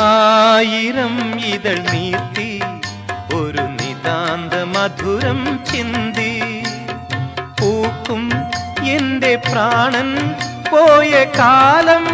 ആയിരം ഇതൾ നീട്ടി ഒരു നിതാന്ത മധുരം ചിന്തി. പൂക്കും എന്റെ പ്രാണൻ പോയ കാലം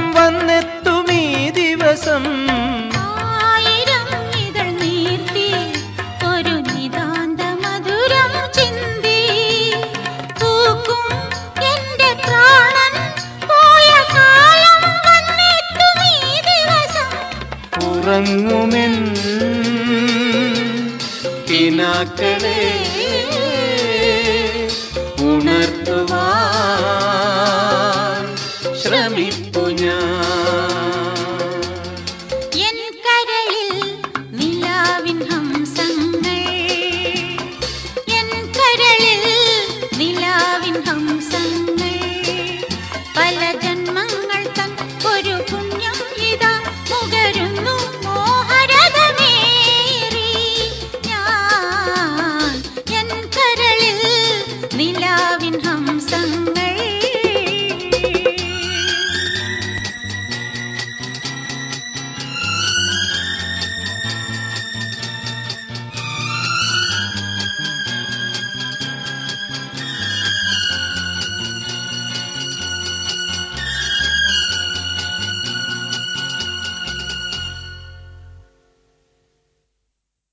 കിനാക്കളെ ഉണർത്തുവാൻ ശ്രമിപ്പു